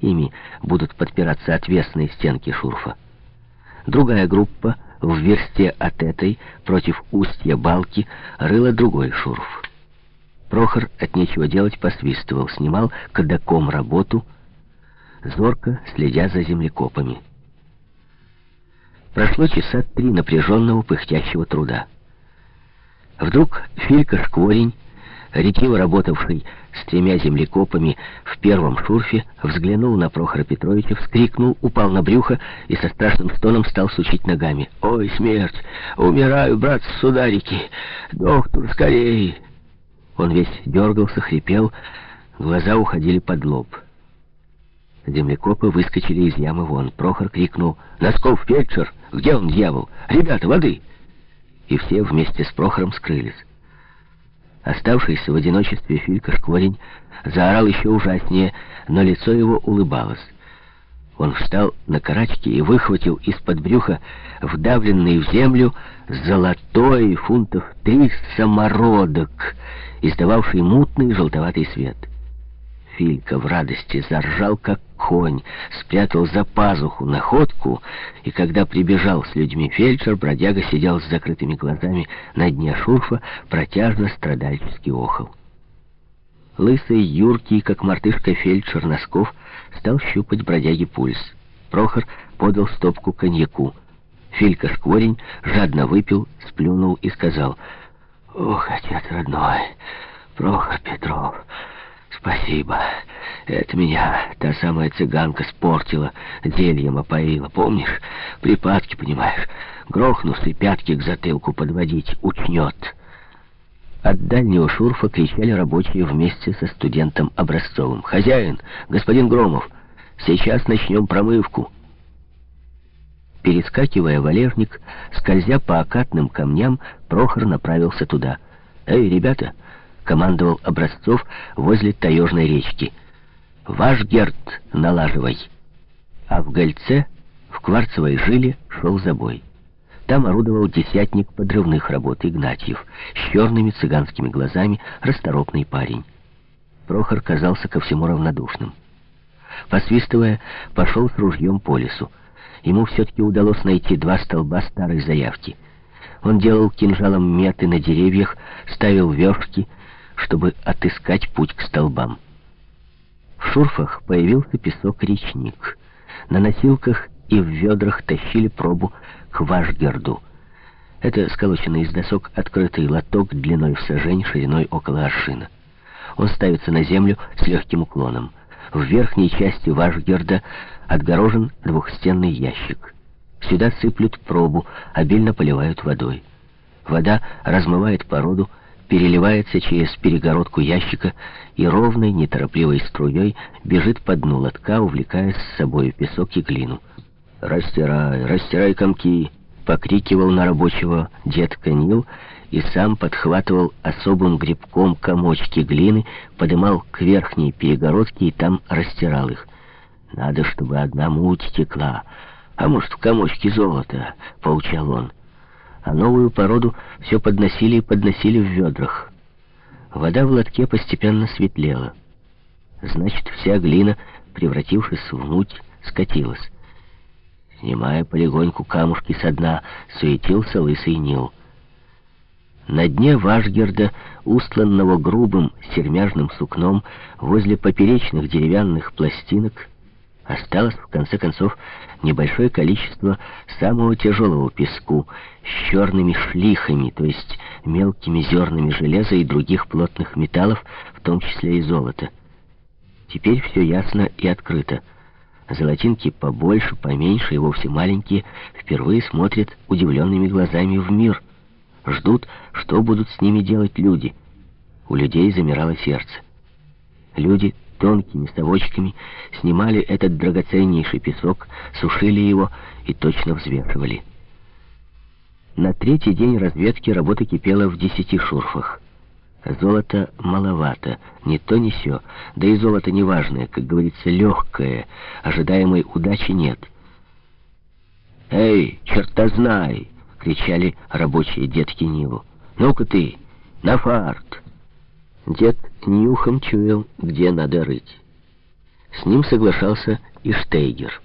Ими будут подпираться отвесные стенки шурфа. Другая группа в версте от этой против устья балки рыла другой шурф. Прохор от нечего делать посвистывал, снимал кадаком работу, зорко следя за землекопами. Прошло часа три напряженного пыхтящего труда. Вдруг Филька Шкворень, ретиво работавший с тремя землекопами в первом шурфе, взглянул на Прохора Петровича, вскрикнул, упал на брюхо и со страшным стоном стал сучить ногами. «Ой, смерть! Умираю, брат, сударики! Доктор, скорее!» Он весь дергался, хрипел, глаза уходили под лоб. Землекопы выскочили из ямы вон. Прохор крикнул «Носков, фельдшер! Где он, дьявол? Ребята, воды!» И все вместе с Прохором скрылись. Оставшийся в одиночестве Филька Шкворень заорал еще ужаснее, но лицо его улыбалось. Он встал на карачки и выхватил из-под брюха вдавленный в землю золотой фунтов три самородок, издававший мутный желтоватый свет. Филька в радости заржал, как конь, спрятал за пазуху находку, и когда прибежал с людьми фельдшер, бродяга сидел с закрытыми глазами на дне шурфа, протяжно страдальчески охал. Лысый, юркий, как мартышка фельдшер Носков, стал щупать бродяги пульс. Прохор подал стопку коньяку. Филька Шкворень жадно выпил, сплюнул и сказал, «Ох, отец родной, Прохор Петров, спасибо. Это меня та самая цыганка спортила, зельем опоила. Помнишь? Припадки, понимаешь? Грохнусь и пятки к затылку подводить учнет». От дальнего шурфа кричали рабочие вместе со студентом Образцовым. «Хозяин! Господин Громов! Сейчас начнем промывку!» Перескакивая валежник, скользя по окатным камням, Прохор направился туда. «Эй, ребята!» — командовал Образцов возле таежной речки. «Ваш герд налаживай!» А в гольце, в кварцевой жиле, шел забой. Там орудовал десятник подрывных работ Игнатьев, с черными цыганскими глазами, расторопный парень. Прохор казался ко всему равнодушным. Посвистывая, пошел с ружьем по лесу. Ему все-таки удалось найти два столба старой заявки. Он делал кинжалом меты на деревьях, ставил вешки, чтобы отыскать путь к столбам. В шурфах появился песок-речник. На носилках и в ведрах тащили пробу к Вашгерду. Это сколоченный из досок открытый лоток длиной в сажень, шириной около аршина. Он ставится на землю с легким уклоном. В верхней части Вашгерда отгорожен двухстенный ящик. Сюда сыплют пробу, обильно поливают водой. Вода размывает породу, переливается через перегородку ящика и ровной, неторопливой струей бежит по дну лотка, увлекая с собой песок и глину. «Растирай, растирай комки!» — покрикивал на рабочего дед Канил и сам подхватывал особым грибком комочки глины, подымал к верхней перегородке и там растирал их. «Надо, чтобы одна муть текла, а может, в комочке золота», — поучал он. А новую породу все подносили и подносили в ведрах. Вода в лотке постепенно светлела. Значит, вся глина, превратившись в муть, скатилась. Снимая полегоньку камушки со дна, суетился лысый Нил. На дне Вашгерда, устланного грубым сермяжным сукном, возле поперечных деревянных пластинок, осталось, в конце концов, небольшое количество самого тяжелого песку с черными шлихами, то есть мелкими зернами железа и других плотных металлов, в том числе и золота. Теперь все ясно и открыто. Золотинки побольше, поменьше и вовсе маленькие впервые смотрят удивленными глазами в мир. Ждут, что будут с ними делать люди. У людей замирало сердце. Люди тонкими совочками снимали этот драгоценнейший песок, сушили его и точно взвешивали. На третий день разведки работа кипела в десяти шурфах. Золота маловато, не то не сё, да и золото неважное, как говорится, легкое, ожидаемой удачи нет. «Эй, черта знай!» — кричали рабочие детки Ниву. «Ну-ка ты, на фарт!» Дед нюхом чуял, где надо рыть. С ним соглашался и Штейгер.